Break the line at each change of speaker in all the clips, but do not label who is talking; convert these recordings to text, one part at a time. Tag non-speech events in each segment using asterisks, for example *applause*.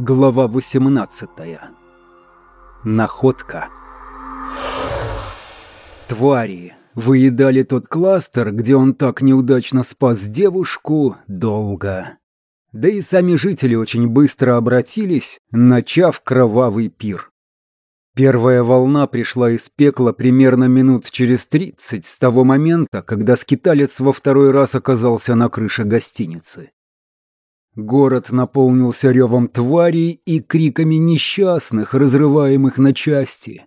Глава 18. Находка. Твари выедали тот кластер, где он так неудачно спас девушку, долго. Да и сами жители очень быстро обратились, начав кровавый пир. Первая волна пришла из пекла примерно минут через тридцать с того момента, когда скиталец во второй раз оказался на крыше гостиницы. Город наполнился ревом тварей и криками несчастных, разрываемых на части.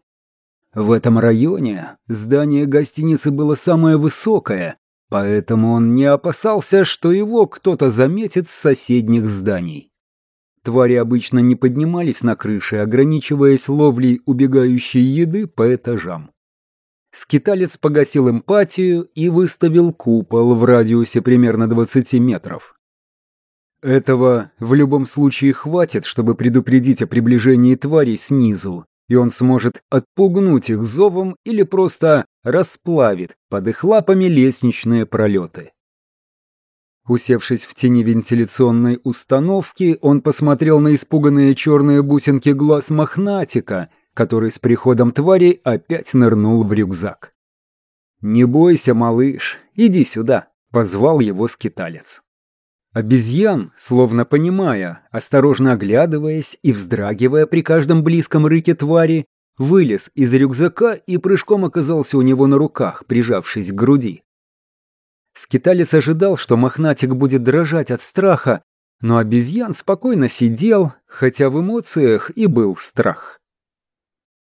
В этом районе здание гостиницы было самое высокое, поэтому он не опасался, что его кто-то заметит с соседних зданий. Твари обычно не поднимались на крыши, ограничиваясь ловлей убегающей еды по этажам. Скиталец погасил эмпатию и выставил купол в радиусе примерно 20 метров. Этого в любом случае хватит, чтобы предупредить о приближении тварей снизу, и он сможет отпугнуть их зовом или просто расплавит под их лапами лестничные пролеты. Усевшись в тени вентиляционной установки, он посмотрел на испуганные черные бусинки глаз мохнатика, который с приходом тварей опять нырнул в рюкзак. «Не бойся, малыш, иди сюда», — позвал его скиталец. Обезьян, словно понимая, осторожно оглядываясь и вздрагивая при каждом близком рыке твари, вылез из рюкзака и прыжком оказался у него на руках, прижавшись к груди. Скиталец ожидал, что мохнатик будет дрожать от страха, но обезьян спокойно сидел, хотя в эмоциях и был страх.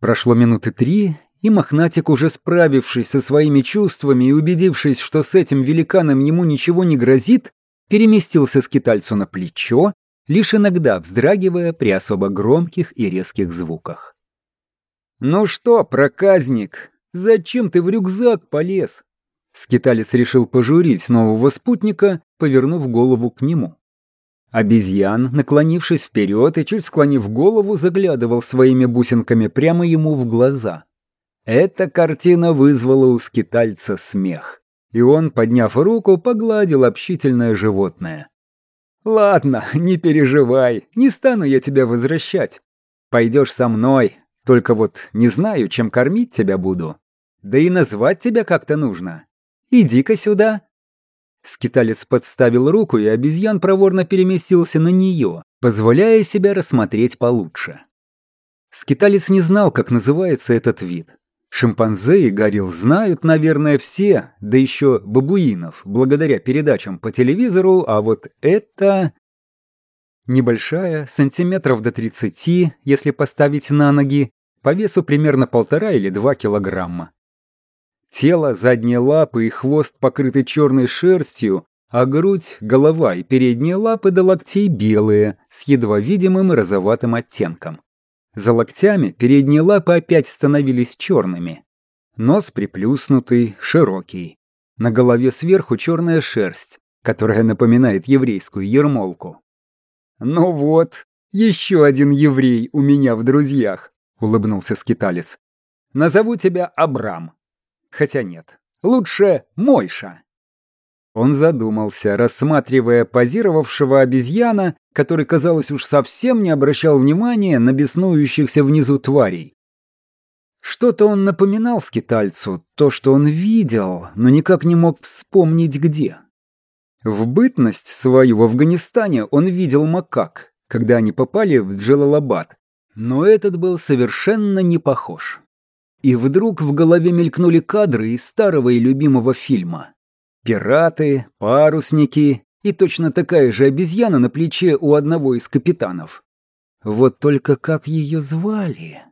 Прошло минуты три, и мохнатик, уже справившись со своими чувствами и убедившись, что с этим великаном ему ничего не грозит, переместился скитальцу на плечо, лишь иногда вздрагивая при особо громких и резких звуках. «Ну что, проказник, зачем ты в рюкзак полез?» Скиталец решил пожурить нового спутника, повернув голову к нему. Обезьян, наклонившись вперед и чуть склонив голову, заглядывал своими бусинками прямо ему в глаза. Эта картина вызвала у скитальца смех и он, подняв руку, погладил общительное животное. «Ладно, *laughs* не переживай, не стану я тебя возвращать. Пойдешь со мной, только вот не знаю, чем кормить тебя буду. Да и назвать тебя как-то нужно. Иди-ка сюда». Скиталец подставил руку, и обезьян проворно переместился на нее, позволяя себя рассмотреть получше. Скиталец не знал, как называется этот вид. Шимпанзе и горилл знают, наверное, все, да еще бабуинов, благодаря передачам по телевизору, а вот это... Небольшая, сантиметров до 30, если поставить на ноги, по весу примерно полтора или два килограмма. Тело, задние лапы и хвост покрыты черной шерстью, а грудь, голова и передние лапы до локтей белые, с едва видимым розоватым оттенком. За локтями передние лапы опять становились черными. Нос приплюснутый, широкий. На голове сверху черная шерсть, которая напоминает еврейскую ермолку. «Ну вот, еще один еврей у меня в друзьях», — улыбнулся скиталец. «Назову тебя Абрам. Хотя нет, лучше Мойша». Он задумался, рассматривая позировавшего обезьяна, который, казалось, уж совсем не обращал внимания на беснующихся внизу тварей. Что-то он напоминал скитальцу, то, что он видел, но никак не мог вспомнить где. В бытность свою в Афганистане он видел макак, когда они попали в Джалалабад, но этот был совершенно не похож. И вдруг в голове мелькнули кадры из старого и любимого фильма. Пираты, парусники и точно такая же обезьяна на плече у одного из капитанов. Вот только как ее звали?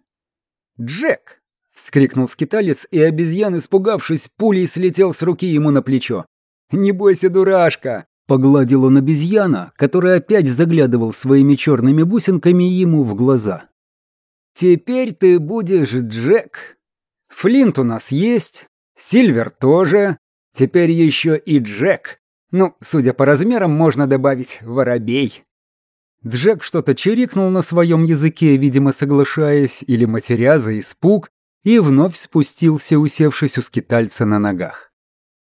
«Джек!» — вскрикнул скиталец, и обезьян, испугавшись, пулей слетел с руки ему на плечо. «Не бойся, дурашка!» — погладил он обезьяна, который опять заглядывал своими черными бусинками ему в глаза. «Теперь ты будешь Джек. Флинт у нас есть, Сильвер тоже, Теперь еще и Джек. Ну, судя по размерам, можно добавить воробей. Джек что-то чирикнул на своем языке, видимо, соглашаясь, или матеря за испуг, и вновь спустился, усевшись у скитальца на ногах.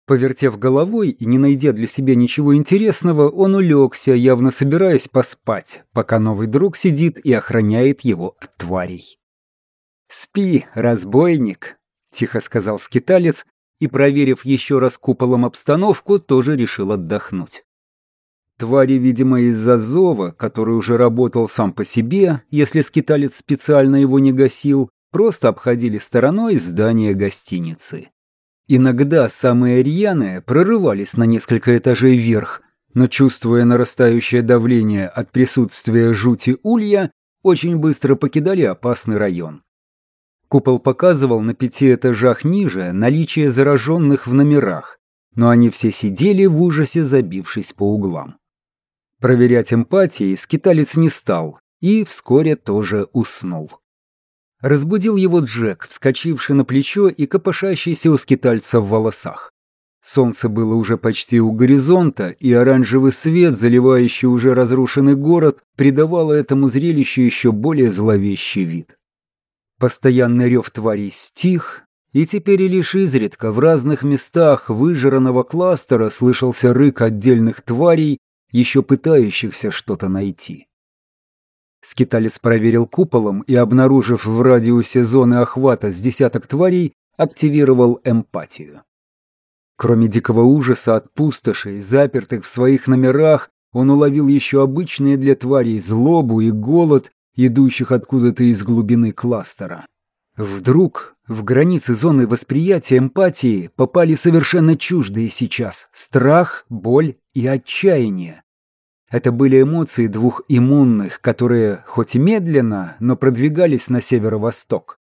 Повертев головой и не найдя для себя ничего интересного, он улегся, явно собираясь поспать, пока новый друг сидит и охраняет его от тварей. «Спи, разбойник», — тихо сказал скиталец, и, проверив еще раз куполом обстановку, тоже решил отдохнуть. Твари, видимо, из-за зова, который уже работал сам по себе, если скиталец специально его не гасил, просто обходили стороной здание гостиницы. Иногда самые рьяные прорывались на несколько этажей вверх, но, чувствуя нарастающее давление от присутствия жути улья, очень быстро покидали опасный район. Купол показывал на пяти этажах ниже наличие зараженных в номерах, но они все сидели в ужасе, забившись по углам. Проверять эмпатии скиталец не стал и вскоре тоже уснул. Разбудил его Джек, вскочивший на плечо и копошащийся у скитальца в волосах. Солнце было уже почти у горизонта, и оранжевый свет, заливающий уже разрушенный город, придавало этому зрелищу еще более зловещий вид. Постоянный рев тварей стих, и теперь лишь изредка в разных местах выжранного кластера слышался рык отдельных тварей, еще пытающихся что-то найти. Скиталец проверил куполом и, обнаружив в радиусе зоны охвата с десяток тварей, активировал эмпатию. Кроме дикого ужаса от пустошей, запертых в своих номерах, он уловил еще обычные для тварей злобу и голод, идущих откуда-то из глубины кластера. Вдруг в границы зоны восприятия эмпатии попали совершенно чуждые сейчас страх, боль и отчаяние. Это были эмоции двух иммунных, которые хоть и медленно, но продвигались на северо-восток.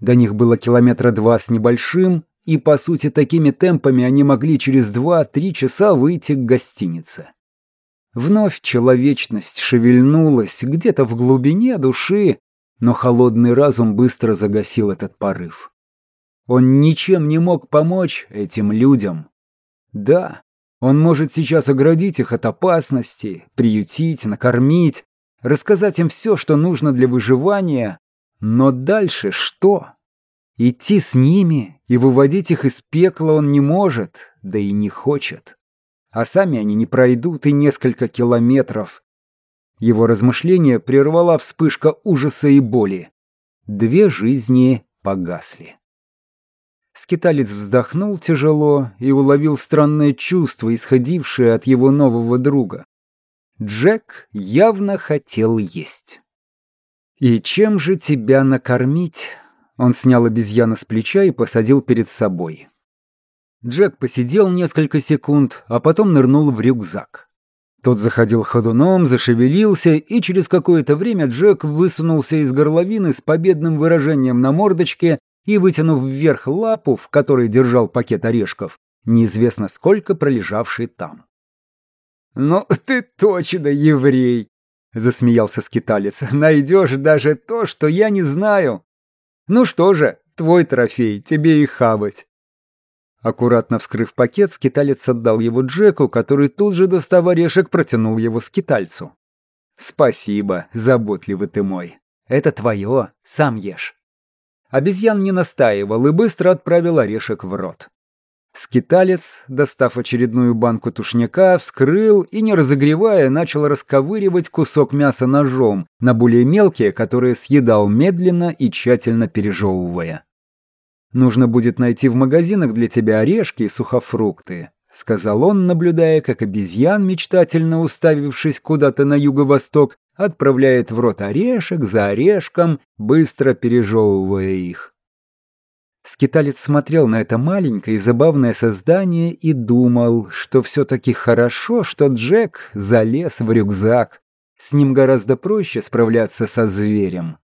До них было километра два с небольшим, и, по сути, такими темпами они могли через два-три часа выйти к гостинице. Вновь человечность шевельнулась где-то в глубине души, но холодный разум быстро загасил этот порыв. Он ничем не мог помочь этим людям. Да, он может сейчас оградить их от опасности, приютить, накормить, рассказать им все, что нужно для выживания. Но дальше что? Идти с ними и выводить их из пекла он не может, да и не хочет. А сами они не пройдут и несколько километров. Его размышления прервала вспышка ужаса и боли. Две жизни погасли. Скиталец вздохнул тяжело и уловил странное чувство, исходившее от его нового друга. Джек явно хотел есть. «И чем же тебя накормить?» Он снял обезьяна с плеча и посадил перед собой. Джек посидел несколько секунд, а потом нырнул в рюкзак. Тот заходил ходуном, зашевелился, и через какое-то время Джек высунулся из горловины с победным выражением на мордочке и, вытянув вверх лапу, в которой держал пакет орешков, неизвестно сколько пролежавший там. «Ну, ты точно еврей!» — засмеялся скиталец. «Найдешь даже то, что я не знаю. Ну что же, твой трофей, тебе и хавать». Аккуратно вскрыв пакет, скиталец отдал его Джеку, который тут же, достав орешек, протянул его скитальцу. «Спасибо, заботливый ты мой. Это твое, сам ешь». Обезьян не настаивал и быстро отправил орешек в рот. Скиталец, достав очередную банку тушняка, вскрыл и, не разогревая, начал расковыривать кусок мяса ножом на более мелкие, которые съедал медленно и тщательно пережевывая. «Нужно будет найти в магазинах для тебя орешки и сухофрукты», — сказал он, наблюдая, как обезьян, мечтательно уставившись куда-то на юго-восток, отправляет в рот орешек за орешком, быстро пережевывая их. Скиталец смотрел на это маленькое и забавное создание и думал, что все-таки хорошо, что Джек залез в рюкзак. С ним гораздо проще справляться со зверем.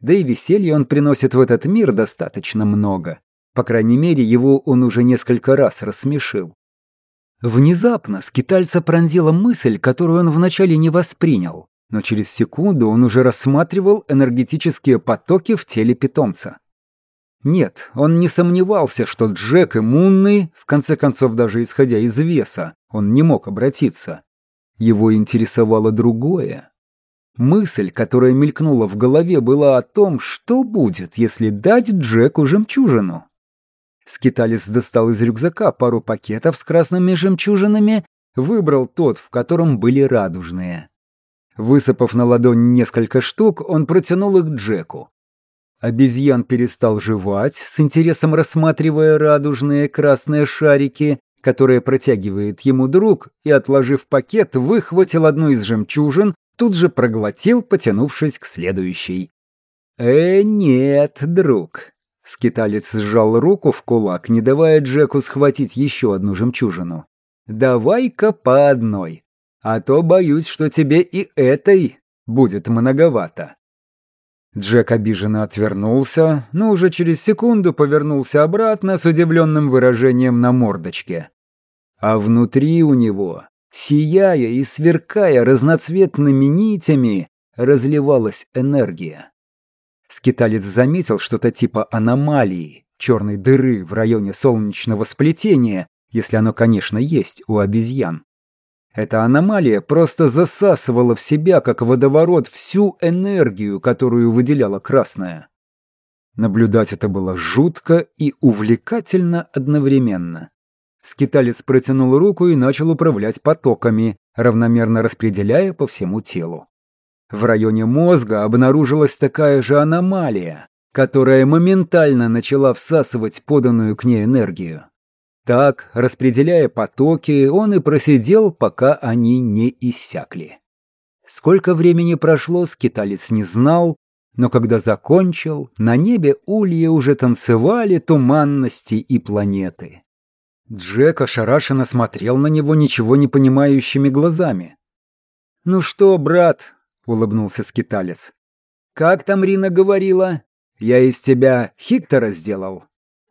Да и веселья он приносит в этот мир достаточно много. По крайней мере, его он уже несколько раз рассмешил. Внезапно скитальца пронзила мысль, которую он вначале не воспринял но через секунду он уже рассматривал энергетические потоки в теле питомца. Нет, он не сомневался, что Джек иммунный, в конце концов даже исходя из веса, он не мог обратиться. Его интересовало другое. Мысль, которая мелькнула в голове, была о том, что будет, если дать Джеку жемчужину. Скиталец достал из рюкзака пару пакетов с красными жемчужинами, выбрал тот, в котором были радужные. Высыпав на ладонь несколько штук, он протянул их Джеку. Обезьян перестал жевать, с интересом рассматривая радужные красные шарики, которые протягивает ему друг, и, отложив пакет, выхватил одну из жемчужин, тут же проглотил, потянувшись к следующей. «Э, нет, друг». Скиталец сжал руку в кулак, не давая Джеку схватить еще одну жемчужину. «Давай-ка по одной, а то боюсь, что тебе и этой будет многовато». Джек обиженно отвернулся, но уже через секунду повернулся обратно с удивленным выражением на мордочке. А внутри у него, сияя и сверкая разноцветными нитями, разливалась энергия. Скиталец заметил что-то типа аномалии, черной дыры в районе солнечного сплетения, если оно, конечно, есть у обезьян. Эта аномалия просто засасывала в себя, как водоворот, всю энергию, которую выделяла красная. Наблюдать это было жутко и увлекательно одновременно. Скиталец протянул руку и начал управлять потоками, равномерно распределяя по всему телу. В районе мозга обнаружилась такая же аномалия, которая моментально начала всасывать поданную к ней энергию. Так, распределяя потоки, он и просидел, пока они не иссякли. Сколько времени прошло, скиталец не знал, но когда закончил, на небе улья уже танцевали туманности и планеты. Джек ошарашенно смотрел на него ничего не понимающими глазами. «Ну что, брат?» — улыбнулся скиталец. «Как там Рина говорила? Я из тебя Хиктора сделал?»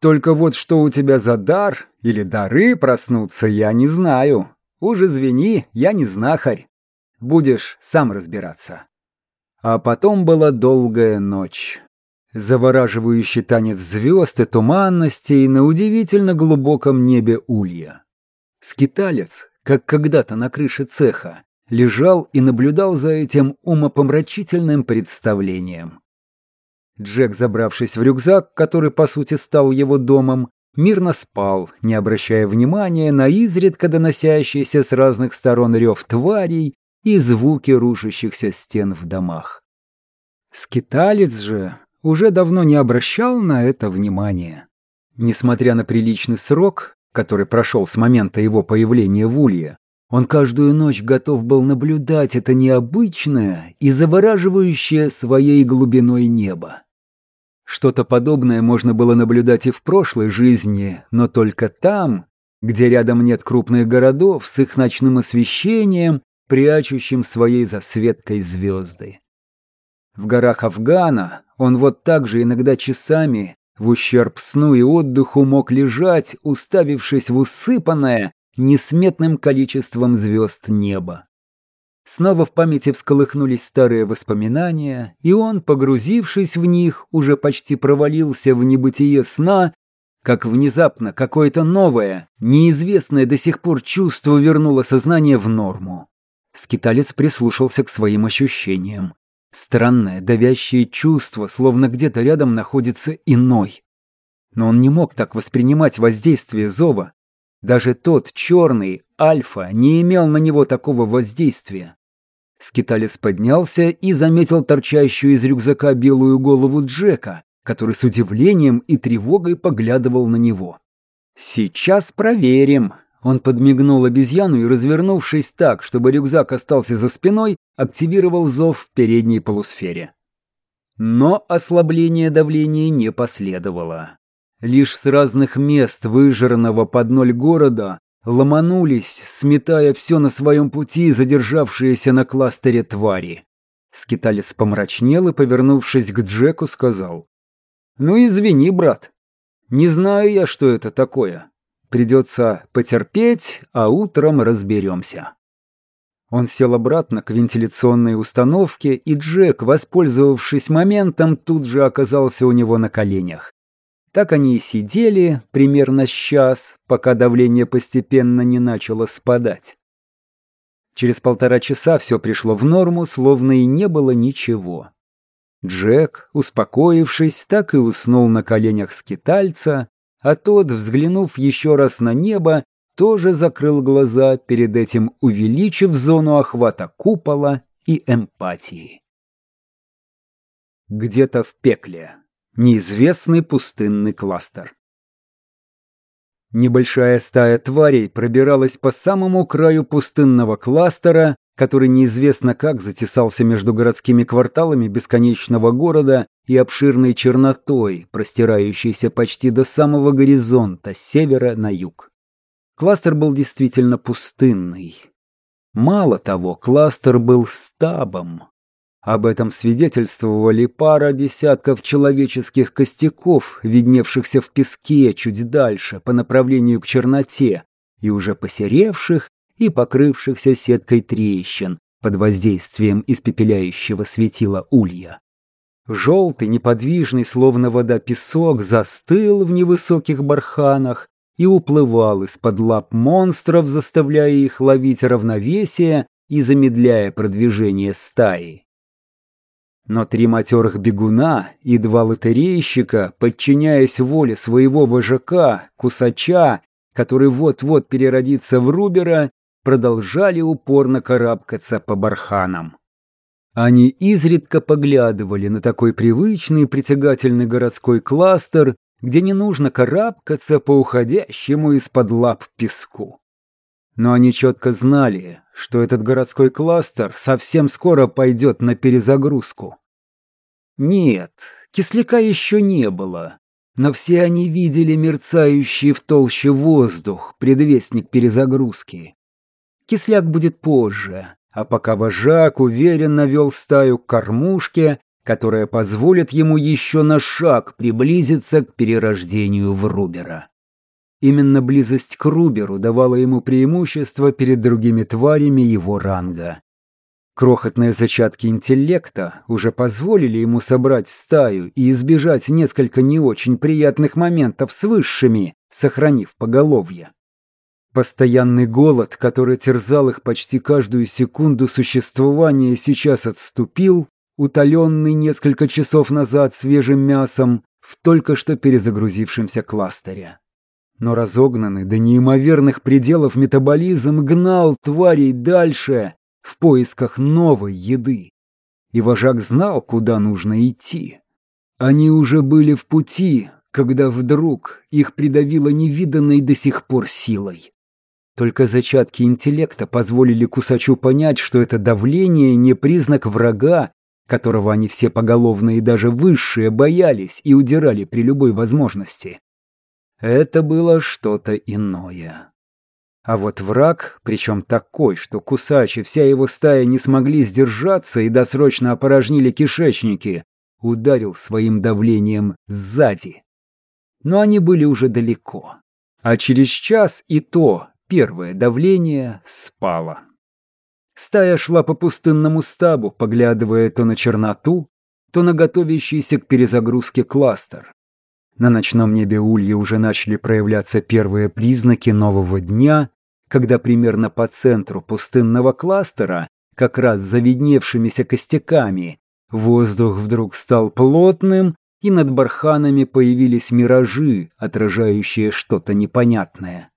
Только вот что у тебя за дар или дары проснуться, я не знаю. Уж извини, я не знахарь. Будешь сам разбираться. А потом была долгая ночь. Завораживающий танец звезд и туманностей на удивительно глубоком небе улья. Скиталец, как когда-то на крыше цеха, лежал и наблюдал за этим умопомрачительным представлением. Джек, забравшись в рюкзак, который по сути стал его домом, мирно спал, не обращая внимания на изредка доносящиеся с разных сторон рев тварей и звуки рушащихся стен в домах. Скиталец же уже давно не обращал на это внимания. Несмотря на приличный срок, который прошел с момента его появления в Улье, он каждую ночь готов был наблюдать это необычное и завораживающее своей глубиной небо. Что-то подобное можно было наблюдать и в прошлой жизни, но только там, где рядом нет крупных городов с их ночным освещением, прячущим своей засветкой звезды. В горах Афгана он вот так же иногда часами в ущерб сну и отдыху мог лежать, уставившись в усыпанное несметным количеством звезд небо. Снова в памяти всколыхнулись старые воспоминания, и он, погрузившись в них, уже почти провалился в небытие сна, как внезапно какое-то новое, неизвестное до сих пор чувство вернуло сознание в норму. Скиталец прислушался к своим ощущениям. Странное, давящее чувство, словно где-то рядом находится иной. Но он не мог так воспринимать воздействие зова, даже тот черный, альфа, не имел на него такого воздействия. Скиталец поднялся и заметил торчащую из рюкзака белую голову Джека, который с удивлением и тревогой поглядывал на него. «Сейчас проверим», он подмигнул обезьяну и, развернувшись так, чтобы рюкзак остался за спиной, активировал зов в передней полусфере. Но ослабление давления не последовало. Лишь с разных мест выжранного под ноль города ломанулись, сметая все на своем пути, задержавшиеся на кластере твари. Скиталец помрачнел и, повернувшись к Джеку, сказал. «Ну извини, брат. Не знаю я, что это такое. Придется потерпеть, а утром разберемся». Он сел обратно к вентиляционной установке, и Джек, воспользовавшись моментом, тут же оказался у него на коленях. Так они и сидели примерно час, пока давление постепенно не начало спадать. Через полтора часа все пришло в норму, словно и не было ничего. Джек, успокоившись, так и уснул на коленях скитальца, а тот, взглянув еще раз на небо, тоже закрыл глаза, перед этим увеличив зону охвата купола и эмпатии. Где-то в пекле. Неизвестный пустынный кластер. Небольшая стая тварей пробиралась по самому краю пустынного кластера, который неизвестно как затесался между городскими кварталами бесконечного города и обширной чернотой, простирающейся почти до самого горизонта с севера на юг. Кластер был действительно пустынный. Мало того, кластер был стабом. Об этом свидетельствовали пара десятков человеческих костяков, видневшихся в песке чуть дальше по направлению к черноте, и уже посеревших и покрывшихся сеткой трещин под воздействием испепеляющего светила улья. Желтый, неподвижный, словно вода песок, застыл в невысоких барханах, и уплывал из-под лап монстров, заставляя их ловить равновесие и замедляя продвижение стаи. Но три матерых бегуна и два лотерейщика, подчиняясь воле своего вожака, кусача, который вот-вот переродится в Рубера, продолжали упорно карабкаться по барханам. Они изредка поглядывали на такой привычный притягательный городской кластер где не нужно карабкаться по уходящему из-под лап песку. Но они четко знали, что этот городской кластер совсем скоро пойдет на перезагрузку. Нет, кисляка еще не было, но все они видели мерцающий в толще воздух, предвестник перезагрузки. Кисляк будет позже, а пока вожак уверенно вел стаю к кормушке, которая позволит ему еще на шаг приблизиться к перерождению в Рубера. Именно близость к Руберу давала ему преимущество перед другими тварями его ранга. Крохотные зачатки интеллекта уже позволили ему собрать стаю и избежать несколько не очень приятных моментов с высшими, сохранив поголовье. Постоянный голод, который терзал их почти каждую секунду существования, сейчас отступил, утоленный несколько часов назад свежим мясом в только что перезагрузившемся кластере. Но разогнанный до неимоверных пределов метаболизм гнал тварей дальше в поисках новой еды. И вожак знал, куда нужно идти. Они уже были в пути, когда вдруг их придавило невиданной до сих пор силой. Только зачатки интеллекта позволили Кусачу понять, что это давление не признак врага которого они все поголовно и даже высшие боялись и удирали при любой возможности. Это было что-то иное. А вот враг, причем такой, что Кусач и вся его стая не смогли сдержаться и досрочно опорожнили кишечники, ударил своим давлением сзади. Но они были уже далеко. А через час и то первое давление спало. Стая шла по пустынному стабу, поглядывая то на черноту, то на готовящийся к перезагрузке кластер. На ночном небе улья уже начали проявляться первые признаки нового дня, когда примерно по центру пустынного кластера, как раз за видневшимися костяками, воздух вдруг стал плотным, и над барханами появились миражи, отражающие что-то непонятное.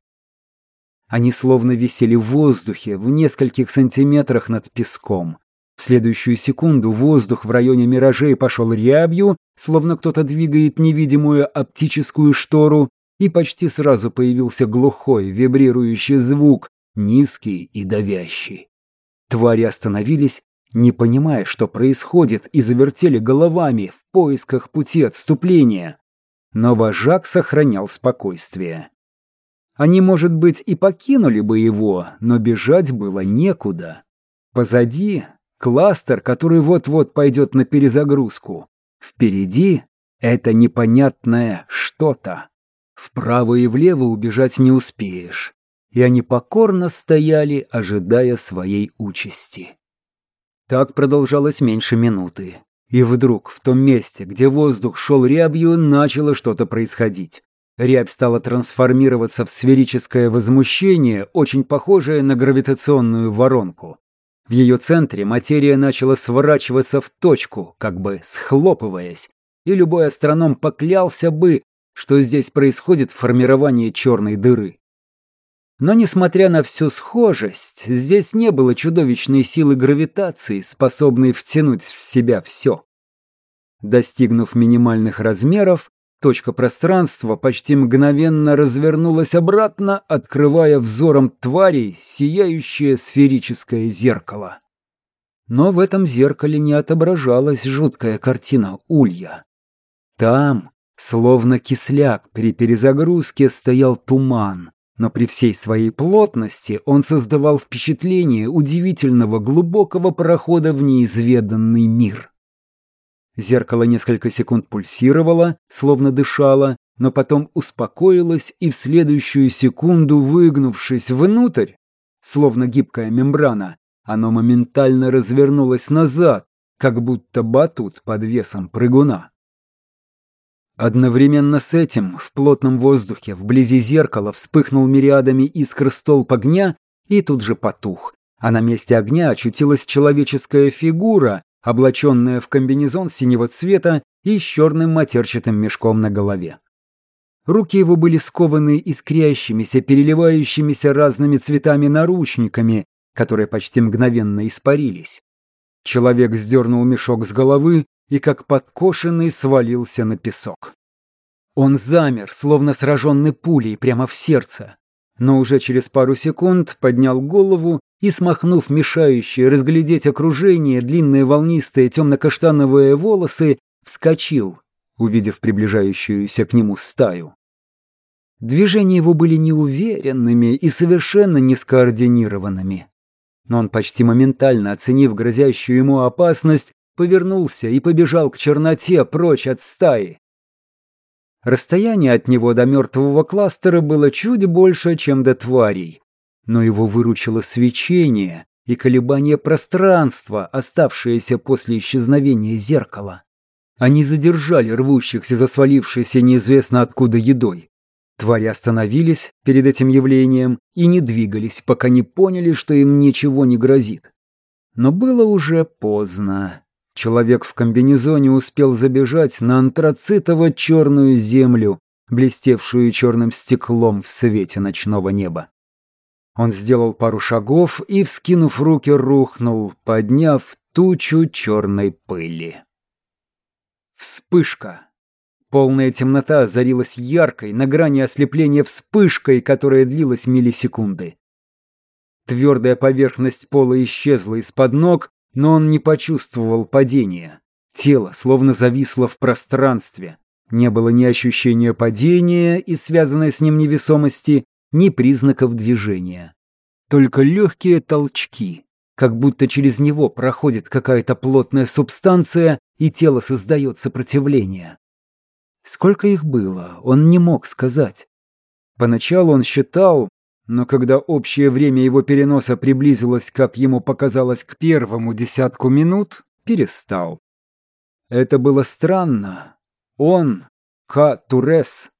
Они словно висели в воздухе в нескольких сантиметрах над песком. В следующую секунду воздух в районе миражей пошел рябью, словно кто-то двигает невидимую оптическую штору, и почти сразу появился глухой, вибрирующий звук, низкий и давящий. Твари остановились, не понимая, что происходит, и завертели головами в поисках пути отступления. Но вожак сохранял спокойствие. Они, может быть, и покинули бы его, но бежать было некуда. Позади кластер, который вот-вот пойдет на перезагрузку. Впереди это непонятное что-то. Вправо и влево убежать не успеешь. И они покорно стояли, ожидая своей участи. Так продолжалось меньше минуты. И вдруг в том месте, где воздух шел рябью, начало что-то происходить. Рябь стала трансформироваться в сферическое возмущение, очень похожее на гравитационную воронку. В ее центре материя начала сворачиваться в точку, как бы схлопываясь, и любой астроном поклялся бы, что здесь происходит формирование черной дыры. Но, несмотря на всю схожесть, здесь не было чудовищной силы гравитации, способной втянуть в себя все. Достигнув минимальных размеров, точка пространства почти мгновенно развернулась обратно, открывая взором тварей сияющее сферическое зеркало. Но в этом зеркале не отображалась жуткая картина улья. Там, словно кисляк при перезагрузке, стоял туман, но при всей своей плотности он создавал впечатление удивительного глубокого прохода в неизведанный мир. Зеркало несколько секунд пульсировало, словно дышало, но потом успокоилось и в следующую секунду, выгнувшись внутрь, словно гибкая мембрана, оно моментально развернулось назад, как будто батут под весом прыгуна. Одновременно с этим в плотном воздухе вблизи зеркала вспыхнул мириадами искр столб огня и тут же потух, а на месте огня очутилась человеческая фигура, облаченная в комбинезон синего цвета и с черным матерчатым мешком на голове. Руки его были скованы искрящимися, переливающимися разными цветами наручниками, которые почти мгновенно испарились. Человек сдернул мешок с головы и как подкошенный свалился на песок. Он замер, словно сраженный пулей прямо в сердце, но уже через пару секунд поднял голову и, смахнув мешающие разглядеть окружение длинные волнистые темно-каштановые волосы, вскочил, увидев приближающуюся к нему стаю. Движения его были неуверенными и совершенно не скоординированными. Но он почти моментально, оценив грозящую ему опасность, повернулся и побежал к черноте прочь от стаи. Расстояние от него до мертвого кластера было чуть больше, чем до тварей, но его выручило свечение и колебание пространства, оставшееся после исчезновения зеркала. Они задержали рвущихся за свалившейся неизвестно откуда едой. Твари остановились перед этим явлением и не двигались, пока не поняли, что им ничего не грозит. Но было уже поздно. Человек в комбинезоне успел забежать на антрацитово-черную землю, блестевшую черным стеклом в свете ночного неба. Он сделал пару шагов и, вскинув руки, рухнул, подняв тучу черной пыли. Вспышка. Полная темнота озарилась яркой, на грани ослепления вспышкой, которая длилась миллисекунды. Твердая поверхность пола исчезла из-под ног, но он не почувствовал падения. Тело словно зависло в пространстве. Не было ни ощущения падения и связанной с ним невесомости, ни признаков движения. Только легкие толчки, как будто через него проходит какая-то плотная субстанция, и тело создает сопротивление. Сколько их было, он не мог сказать. Поначалу он считал, но когда общее время его переноса приблизилось, как ему показалось, к первому десятку минут, перестал. Это было странно. Он, К. Турес,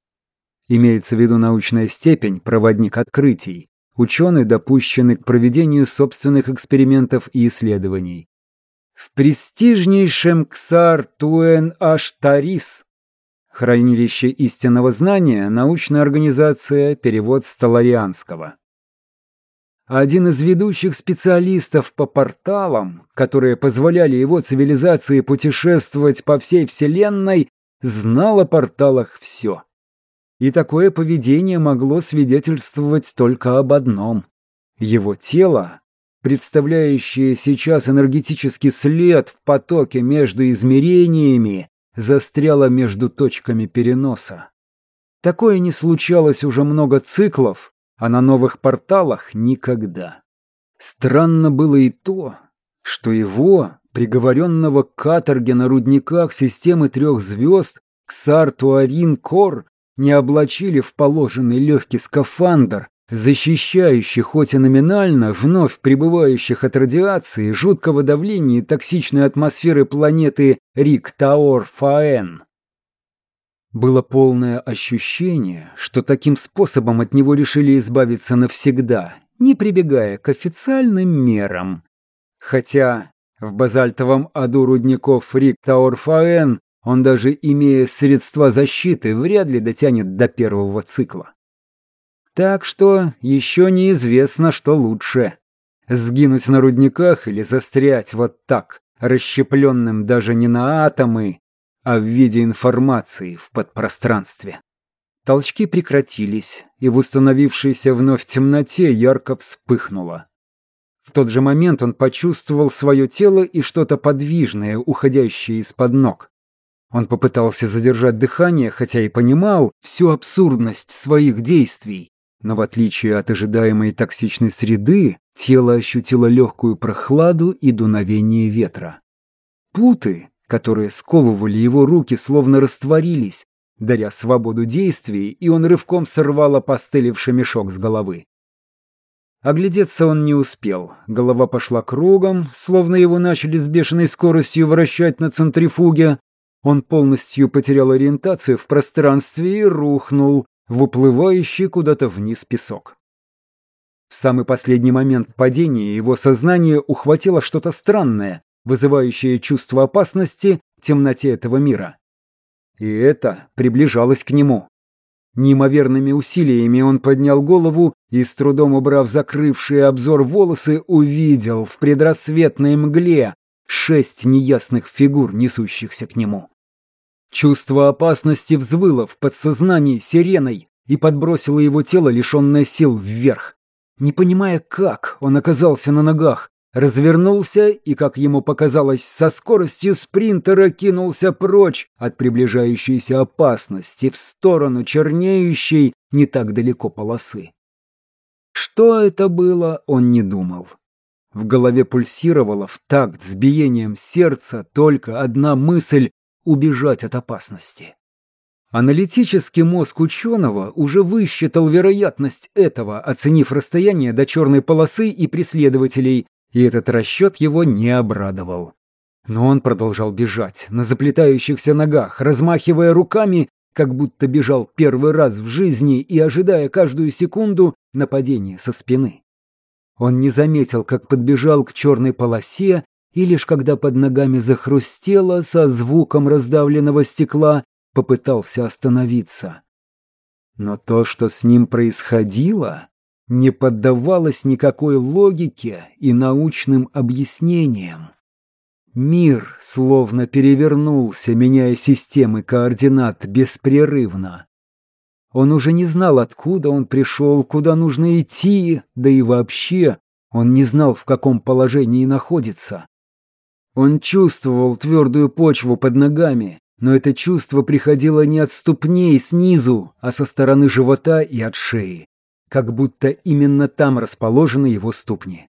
имеется в виду научная степень, проводник открытий, ученый, допущенный к проведению собственных экспериментов и исследований. В престижнейшем Ксар Туэн Аштарис Хранилище истинного знания – научная организация, перевод Столарианского. Один из ведущих специалистов по порталам, которые позволяли его цивилизации путешествовать по всей Вселенной, знал о порталах все. И такое поведение могло свидетельствовать только об одном. Его тело, представляющее сейчас энергетический след в потоке между измерениями, застряла между точками переноса. Такое не случалось уже много циклов, а на новых порталах никогда. Странно было и то, что его, приговоренного к каторге на рудниках системы трех звезд, Ксар Туарин Кор, не облачили в положенный легкий скафандр, защищающий хоть и номинально вновь прибывающих от радиации, жуткого давления и токсичной атмосферы планеты Рик-Таор-Фаэн. Было полное ощущение, что таким способом от него решили избавиться навсегда, не прибегая к официальным мерам. Хотя в базальтовом аду рудников Рик-Таор-Фаэн Он даже имея средства защиты, вряд ли дотянет до первого цикла. Так что еще неизвестно, что лучше. Сгинуть на рудниках или застрять вот так, расщепленным даже не на атомы, а в виде информации в подпространстве. Толчки прекратились, и в установившейся вновь темноте ярко вспыхнуло. В тот же момент он почувствовал свое тело и что-то подвижное, уходящее из-под ног. Он попытался задержать дыхание, хотя и понимал всю абсурдность своих действий, но в отличие от ожидаемой токсичной среды, тело ощутило легкую прохладу и дуновение ветра. Путы, которые сковывали его руки, словно растворились, даря свободу действий, и он рывком сорвал опостылевший мешок с головы. Оглядеться он не успел. Голова пошла кругом, словно его начали с бешеной скоростью вращать на центрифуге. Он полностью потерял ориентацию в пространстве и рухнул в уплывающий куда-то вниз песок. В самый последний момент падения его сознание ухватило что-то странное, вызывающее чувство опасности в темноте этого мира. И это приближалось к нему. Неимоверными усилиями он поднял голову и, с трудом убрав закрывшие обзор волосы, увидел в предрассветной мгле шесть неясных фигур, несущихся к нему. Чувство опасности взвыло в подсознании сиреной и подбросило его тело, лишенное сил, вверх. Не понимая, как он оказался на ногах, развернулся и, как ему показалось, со скоростью спринтера кинулся прочь от приближающейся опасности в сторону чернеющей не так далеко полосы. Что это было, он не думал. В голове пульсировала в такт с биением сердца только одна мысль — убежать от опасности. Аналитический мозг ученого уже высчитал вероятность этого, оценив расстояние до черной полосы и преследователей, и этот расчет его не обрадовал. Но он продолжал бежать, на заплетающихся ногах, размахивая руками, как будто бежал первый раз в жизни и ожидая каждую секунду нападения со спины. Он не заметил, как подбежал к черной полосе, и лишь когда под ногами захрустело со звуком раздавленного стекла, попытался остановиться. Но то, что с ним происходило, не поддавалось никакой логике и научным объяснениям. Мир словно перевернулся, меняя системы координат беспрерывно. Он уже не знал, откуда он пришел, куда нужно идти, да и вообще он не знал, в каком положении находится. Он чувствовал твердую почву под ногами, но это чувство приходило не от ступней снизу, а со стороны живота и от шеи как будто именно там расположены его ступни.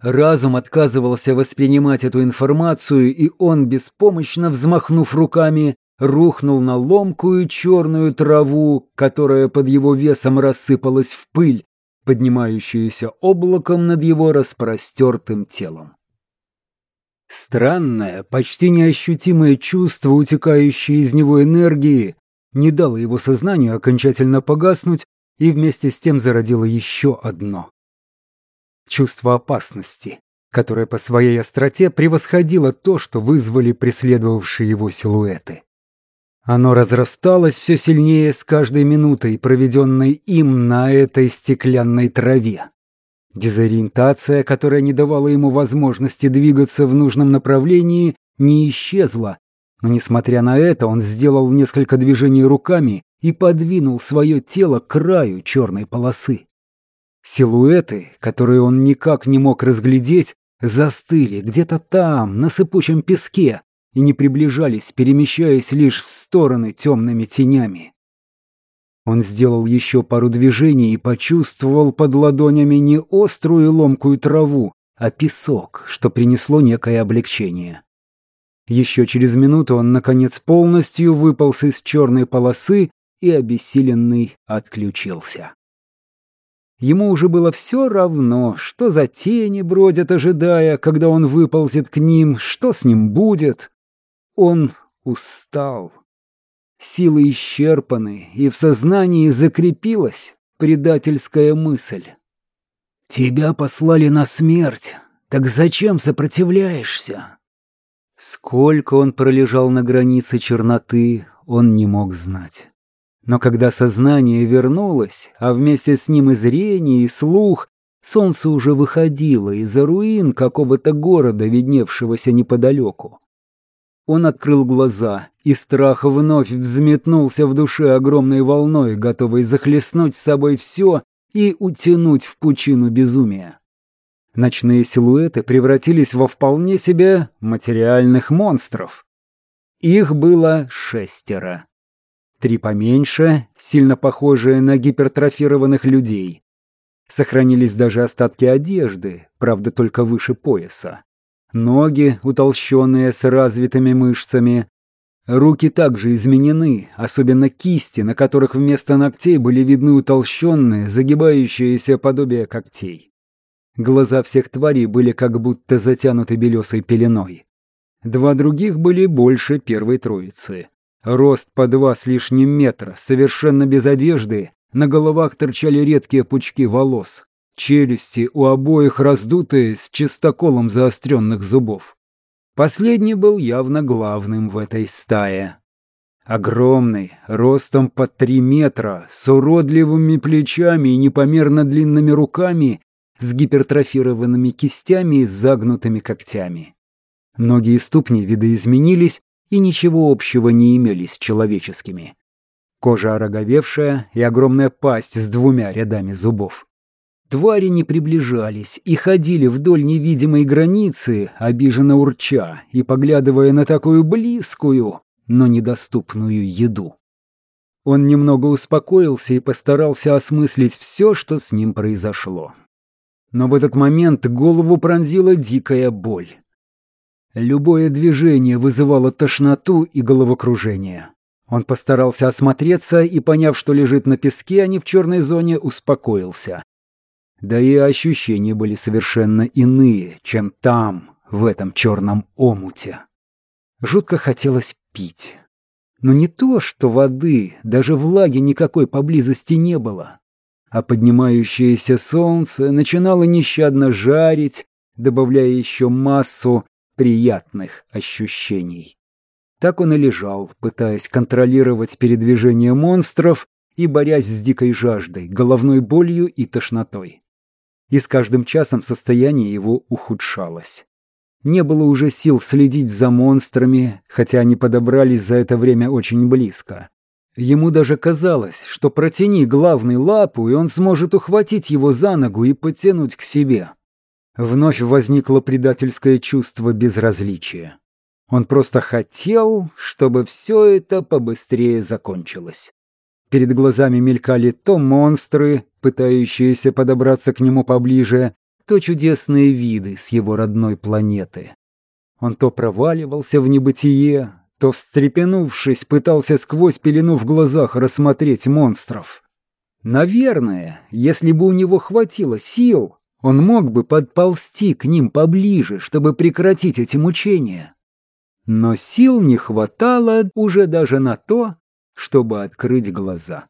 Разум отказывался воспринимать эту информацию, и он, беспомощно взмахнув руками, рухнул на ломкую черную траву, которая под его весом рассыпалась в пыль, поднимающуюся облаком над его распростертым телом. Странное, почти неощутимое чувство, утекающее из него энергии, не дало его сознанию окончательно погаснуть, и вместе с тем зародило еще одно. Чувство опасности, которое по своей остроте превосходило то, что вызвали преследовавшие его силуэты. Оно разрасталось все сильнее с каждой минутой, проведенной им на этой стеклянной траве. Дезориентация, которая не давала ему возможности двигаться в нужном направлении, не исчезла, но, несмотря на это, он сделал несколько движений руками, и подвинул свое тело к краю черной полосы. Силуэты, которые он никак не мог разглядеть, застыли где-то там, на сыпучем песке, и не приближались, перемещаясь лишь в стороны темными тенями. Он сделал еще пару движений и почувствовал под ладонями не острую ломкую траву, а песок, что принесло некое облегчение. Еще через минуту он, наконец, полностью выполз из черной полосы и обессиленный отключился. Ему уже было все равно, что за тени бродят, ожидая, когда он выползет к ним, что с ним будет. Он устал. Силы исчерпаны, и в сознании закрепилась предательская мысль. «Тебя послали на смерть, так зачем сопротивляешься?» Сколько он пролежал на границе черноты, он не мог знать. Но когда сознание вернулось, а вместе с ним и зрение, и слух, солнце уже выходило из-за руин какого-то города, видневшегося неподалеку. Он открыл глаза, и страх вновь взметнулся в душе огромной волной, готовой захлестнуть с собой все и утянуть в пучину безумия. Ночные силуэты превратились во вполне себе материальных монстров. Их было шестеро. Три поменьше, сильно похожие на гипертрофированных людей. Сохранились даже остатки одежды, правда только выше пояса. Ноги, утолщенные с развитыми мышцами. Руки также изменены, особенно кисти, на которых вместо ногтей были видны утолщенные, загибающиеся подобия когтей. Глаза всех тварей были как будто затянуты белесой пеленой. Два других были больше первой троицы. Рост по два с лишним метра, совершенно без одежды, на головах торчали редкие пучки волос. Челюсти у обоих раздутые, с чистоколом заостренных зубов. Последний был явно главным в этой стае. Огромный, ростом под три метра, с уродливыми плечами и непомерно длинными руками, с гипертрофированными кистями и загнутыми когтями. Ноги и ступни видоизменились, и ничего общего не имели с человеческими. Кожа ороговевшая и огромная пасть с двумя рядами зубов. Твари не приближались и ходили вдоль невидимой границы, обиженно урча и поглядывая на такую близкую, но недоступную еду. Он немного успокоился и постарался осмыслить все, что с ним произошло. Но в этот момент голову пронзила дикая боль. Любое движение вызывало тошноту и головокружение. Он постарался осмотреться и, поняв, что лежит на песке, а не в черной зоне, успокоился. Да и ощущения были совершенно иные, чем там, в этом черном омуте. Жутко хотелось пить. Но не то, что воды, даже влаги никакой поблизости не было. А поднимающееся солнце начинало нещадно жарить, добавляя еще массу приятных ощущений. Так он и лежал, пытаясь контролировать передвижение монстров и борясь с дикой жаждой, головной болью и тошнотой. И с каждым часом состояние его ухудшалось. Не было уже сил следить за монстрами, хотя они подобрались за это время очень близко. Ему даже казалось, что протяни главный лапу, и он сможет ухватить его за ногу и потянуть к себе. Вновь возникло предательское чувство безразличия. Он просто хотел, чтобы все это побыстрее закончилось. Перед глазами мелькали то монстры, пытающиеся подобраться к нему поближе, то чудесные виды с его родной планеты. Он то проваливался в небытие, то, встрепенувшись, пытался сквозь пелену в глазах рассмотреть монстров. Наверное, если бы у него хватило сил, он мог бы подползти к ним поближе, чтобы прекратить эти мучения. Но сил не хватало уже даже на то, чтобы открыть глаза.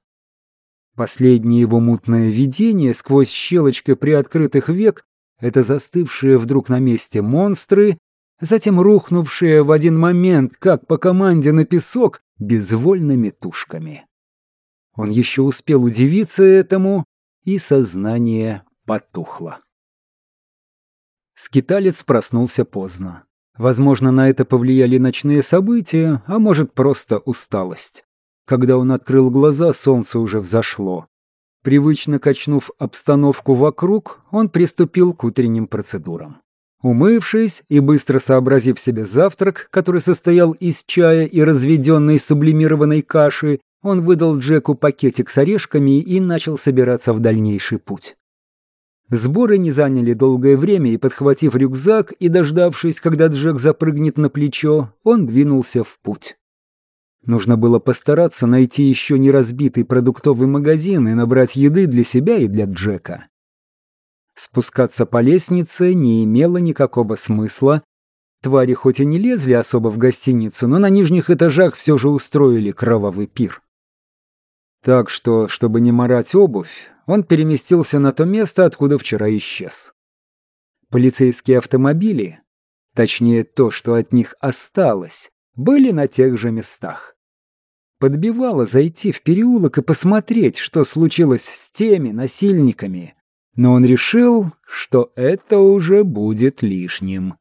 Последнее его мутное видение сквозь щелочкой приоткрытых век — это застывшие вдруг на месте монстры, затем рухнувшие в один момент, как по команде на песок, безвольными тушками. Он еще успел удивиться этому, и сознание потухло. Скиталец проснулся поздно. Возможно, на это повлияли ночные события, а может, просто усталость. Когда он открыл глаза, солнце уже взошло. Привычно качнув обстановку вокруг, он приступил к утренним процедурам. Умывшись и быстро сообразив себе завтрак, который состоял из чая и разведенной сублимированной каши, он выдал Джеку пакетик с орешками и начал собираться в дальнейший путь. Сборы не заняли долгое время, и, подхватив рюкзак и дождавшись, когда Джек запрыгнет на плечо, он двинулся в путь. Нужно было постараться найти еще не разбитый продуктовый магазин и набрать еды для себя и для Джека. Спускаться по лестнице не имело никакого смысла. Твари хоть и не лезли особо в гостиницу, но на нижних этажах все же устроили кровавый пир. Так что, чтобы не морать обувь, он переместился на то место, откуда вчера исчез. Полицейские автомобили, точнее то, что от них осталось, были на тех же местах. Подбивало зайти в переулок и посмотреть, что случилось с теми насильниками, но он решил, что это уже будет лишним.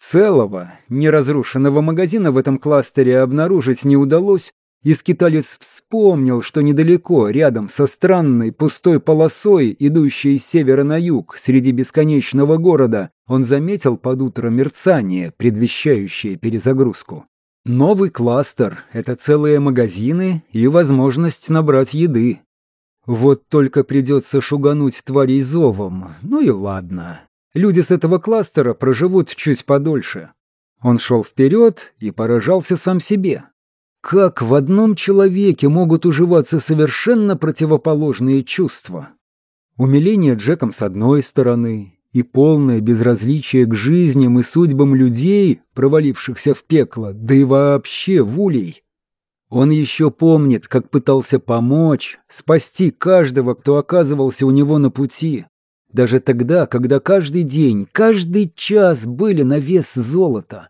Целого, неразрушенного магазина в этом кластере обнаружить не удалось, и скиталец вспомнил, что недалеко, рядом со странной пустой полосой, идущей с севера на юг, среди бесконечного города, он заметил под утро мерцание, предвещающее перезагрузку. Новый кластер — это целые магазины и возможность набрать еды. Вот только придется шугануть тварей зовом, ну и ладно. Люди с этого кластера проживут чуть подольше. Он шел вперед и поражался сам себе. Как в одном человеке могут уживаться совершенно противоположные чувства? Умиление Джеком с одной стороны и полное безразличие к жизням и судьбам людей, провалившихся в пекло, да и вообще в улей. Он еще помнит, как пытался помочь, спасти каждого, кто оказывался у него на пути, даже тогда, когда каждый день, каждый час были на вес золота.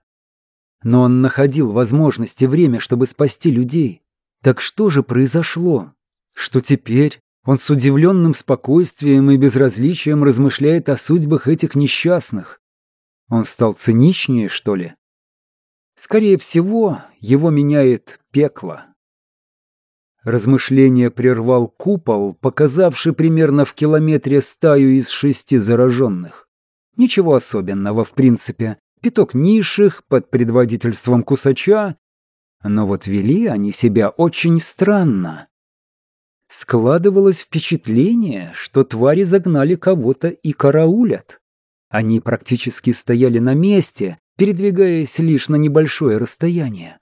Но он находил возможности время, чтобы спасти людей. Так что же произошло? Что теперь он с удивленным спокойствием и безразличием размышляет о судьбах этих несчастных? Он стал циничнее, что ли? Скорее всего, его меняет пекло. Размышление прервал купол, показавший примерно в километре стаю из шести зараженных. Ничего особенного, в принципе. Пяток низших под предводительством кусача. Но вот вели они себя очень странно. Складывалось впечатление, что твари загнали кого-то и караулят. Они практически стояли на месте, передвигаясь лишь на небольшое расстояние.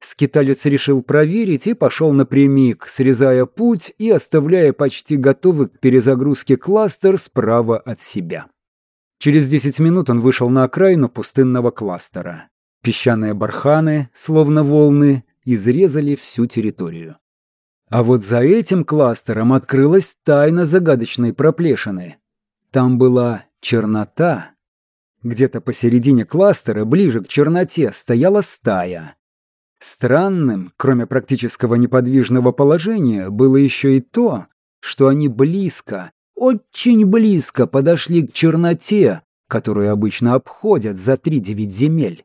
Скиталец решил проверить и пошел напрямик, срезая путь и оставляя почти готовый к перезагрузке кластер справа от себя. Через 10 минут он вышел на окраину пустынного кластера. Песчаные барханы, словно волны, изрезали всю территорию. А вот за этим кластером открылась тайна загадочной проплешины. Там была чернота. Где-то посередине кластера, ближе к черноте, стояла стая — Странным, кроме практического неподвижного положения, было еще и то, что они близко, очень близко подошли к черноте, которую обычно обходят за три-девять земель.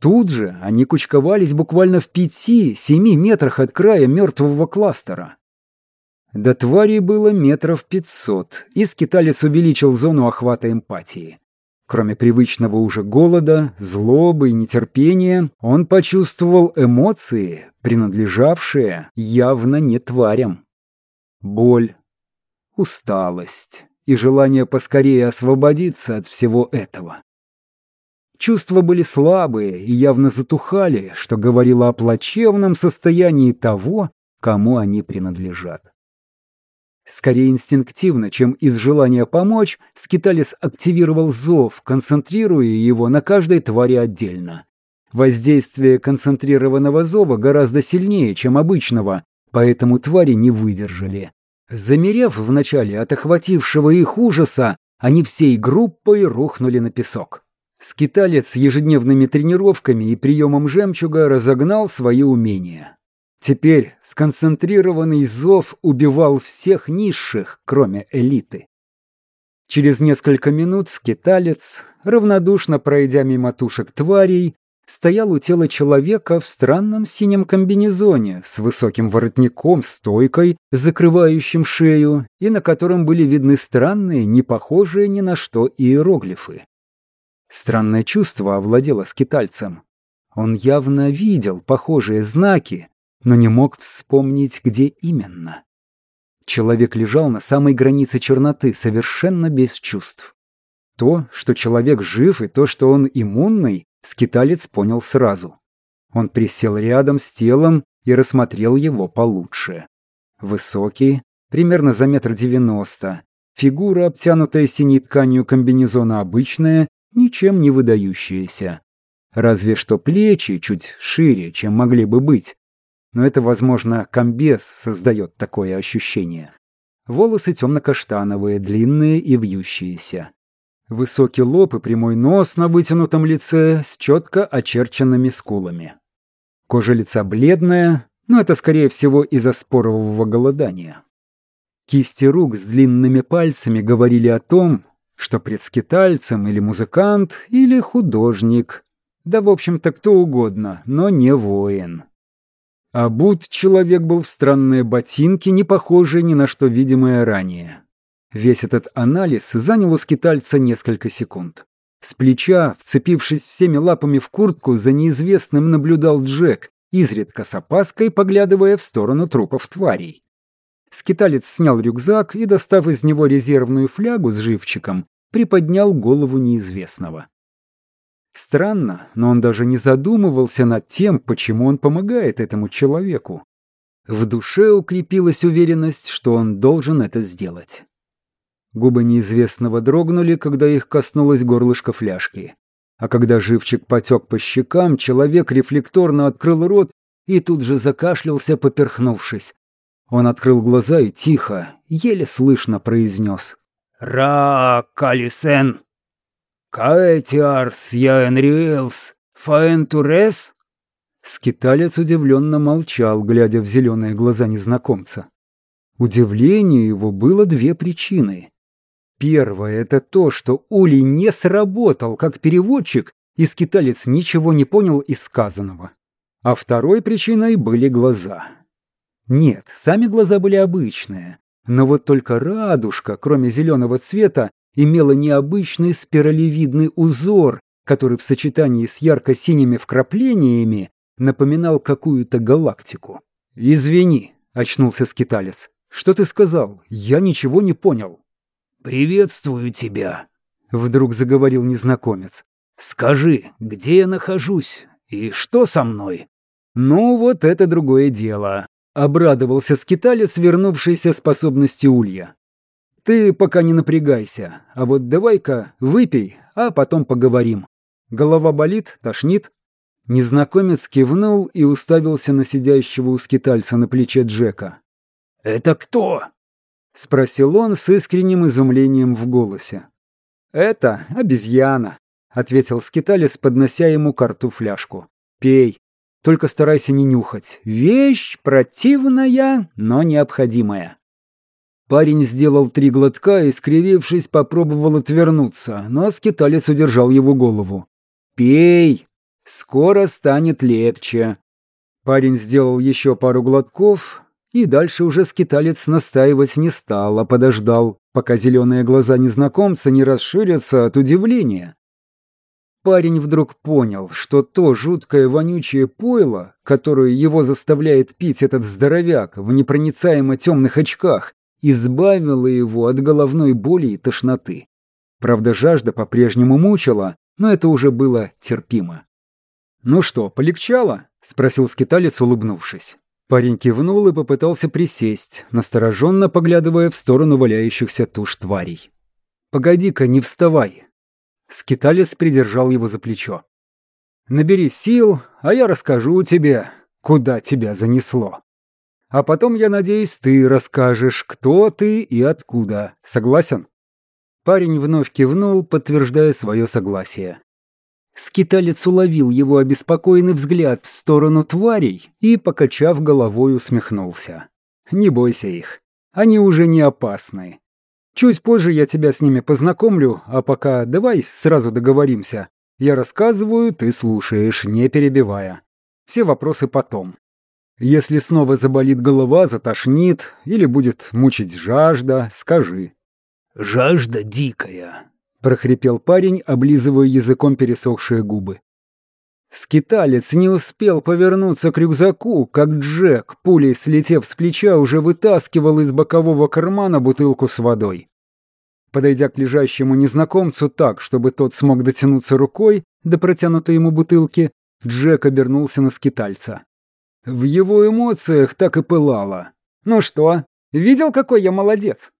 Тут же они кучковались буквально в пяти-семи метрах от края мертвого кластера. До тварей было метров пятьсот, и скиталец увеличил зону охвата эмпатии. Кроме привычного уже голода, злобы и нетерпения, он почувствовал эмоции, принадлежавшие явно не тварям. Боль, усталость и желание поскорее освободиться от всего этого. Чувства были слабые и явно затухали, что говорило о плачевном состоянии того, кому они принадлежат. Скорее инстинктивно, чем из желания помочь, скиталец активировал зов, концентрируя его на каждой твари отдельно. Воздействие концентрированного зова гораздо сильнее, чем обычного, поэтому твари не выдержали. Замерев вначале от охватившего их ужаса, они всей группой рухнули на песок. Скиталец ежедневными тренировками и приемом жемчуга разогнал свои умения. Теперь сконцентрированный зов убивал всех низших, кроме элиты. Через несколько минут скиталец, равнодушно пройдя мимо тушек тварей, стоял у тела человека в странном синем комбинезоне с высоким воротником, стойкой, закрывающим шею, и на котором были видны странные, не похожие ни на что иероглифы. Странное чувство овладело скитальцем. Он явно видел похожие знаки, но не мог вспомнить, где именно. Человек лежал на самой границе черноты, совершенно без чувств. То, что человек жив, и то, что он иммунный, скиталец понял сразу. Он присел рядом с телом и рассмотрел его получше. Высокий, примерно за метр девяносто, фигура, обтянутая синей тканью комбинезона обычная, ничем не выдающаяся. Разве что плечи чуть шире, чем могли бы быть, но это, возможно, комбез создает такое ощущение. Волосы темно-каштановые, длинные и вьющиеся. Высокий лоб и прямой нос на вытянутом лице с четко очерченными скулами. Кожа лица бледная, но это, скорее всего, из-за спорового голодания. Кисти рук с длинными пальцами говорили о том, что пред скитальцем или музыкант, или художник. Да, в общем-то, кто угодно, но не воин. А будь человек был в странные ботинки, не похожие ни на что видимое ранее. Весь этот анализ занял у скитальца несколько секунд. С плеча, вцепившись всеми лапами в куртку, за неизвестным наблюдал Джек, изредка с опаской поглядывая в сторону трупов тварей. Скиталец снял рюкзак и, достав из него резервную флягу с живчиком, приподнял голову неизвестного. Странно, но он даже не задумывался над тем, почему он помогает этому человеку. В душе укрепилась уверенность, что он должен это сделать. Губы неизвестного дрогнули, когда их коснулось горлышко фляжки. А когда живчик потек по щекам, человек рефлекторно открыл рот и тут же закашлялся, поперхнувшись. Он открыл глаза и тихо, еле слышно произнес. «Ра, Калисен! Каэтиарс, я Энриэлс, фаэнтурес?» Скиталец удивленно молчал, глядя в зеленые глаза незнакомца. Удивлению его было две причины. Первое — это то, что Ули не сработал как переводчик, и скиталец ничего не понял из сказанного. А второй причиной были глаза. Нет, сами глаза были обычные, но вот только радужка, кроме зеленого цвета, имела необычный спиралевидный узор, который в сочетании с ярко-синими вкраплениями напоминал какую-то галактику. «Извини», — очнулся скиталец. «Что ты сказал? Я ничего не понял».
«Приветствую тебя», —
вдруг заговорил незнакомец.
«Скажи, где я нахожусь и что со мной?»
«Ну, вот это другое дело», — обрадовался скиталец, вернувшийся способности улья. «Ты пока не напрягайся, а вот давай-ка выпей, а потом поговорим. Голова болит, тошнит?» Незнакомец кивнул и уставился на сидящего у скитальца на плече Джека.
«Это кто?»
— спросил он с искренним изумлением в голосе. «Это обезьяна», — ответил скиталец, поднося ему карту фляжку. «Пей. Только старайся не нюхать. Вещь противная, но необходимая». Парень сделал три глотка и, скривившись, попробовал отвернуться, но скиталец удержал его голову. «Пей! Скоро станет легче». Парень сделал еще пару глотков, и дальше уже скиталец настаивать не стал, а подождал, пока зеленые глаза незнакомца не расширятся от удивления. Парень вдруг понял, что то жуткое вонючее пойло, которое его заставляет пить этот здоровяк в непроницаемо темных очках, избавило его от головной боли и тошноты. Правда, жажда по-прежнему мучила, но это уже было терпимо. «Ну что, полегчало?» — спросил скиталец, улыбнувшись. Парень кивнул и попытался присесть, настороженно поглядывая в сторону валяющихся туш тварей. «Погоди-ка, не вставай!» Скиталец придержал его за плечо. «Набери сил, а я расскажу тебе, куда тебя занесло. А потом, я надеюсь, ты расскажешь, кто ты и откуда. Согласен?» Парень вновь кивнул, подтверждая свое согласие. Скиталец уловил его обеспокоенный взгляд в сторону тварей и, покачав головой, усмехнулся. «Не бойся их. Они уже не опасны. Чуть позже я тебя с ними познакомлю, а пока давай сразу договоримся. Я рассказываю, ты слушаешь, не перебивая. Все вопросы потом. Если снова заболит голова, затошнит или будет мучить жажда, скажи».
«Жажда дикая»,
прохрипел парень, облизывая языком пересохшие губы. Скиталец не успел повернуться к рюкзаку, как Джек, пулей слетев с плеча, уже вытаскивал из бокового кармана бутылку с водой. Подойдя к лежащему незнакомцу так, чтобы тот смог дотянуться рукой до протянутой ему бутылки, Джек обернулся на скитальца. В его эмоциях так и пылало. «Ну что, видел, какой я молодец?»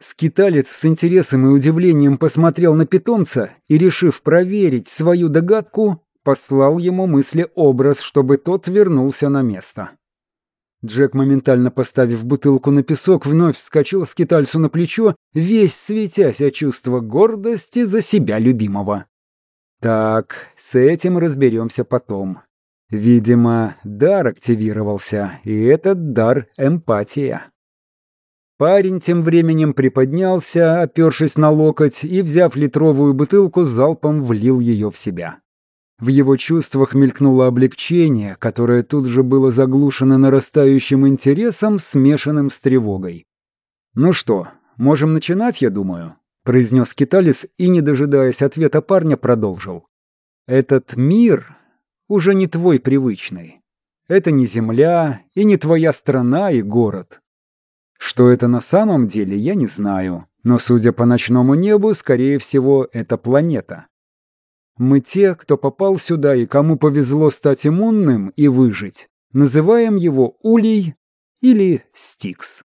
Скиталец с интересом и удивлением посмотрел на питомца и, решив проверить свою догадку, послал ему мысли-образ, чтобы тот вернулся на место. Джек, моментально поставив бутылку на песок, вновь вскочил скитальцу на плечо, весь светясь от чувства гордости за себя любимого. Так, с этим разберемся потом. Видимо, дар активировался, и этот дар — эмпатия. Парень тем временем приподнялся, опершись на локоть, и, взяв литровую бутылку, залпом влил ее в себя. В его чувствах мелькнуло облегчение, которое тут же было заглушено нарастающим интересом, смешанным с тревогой. «Ну что, можем начинать, я думаю?» — произнес Киталис и, не дожидаясь ответа парня, продолжил. «Этот мир уже не твой привычный. Это не земля и не твоя страна и город. Что это на самом деле, я не знаю, но, судя по ночному небу, скорее всего, это планета. Мы те, кто попал сюда и кому повезло стать иммунным и выжить, называем его Улей или Стикс.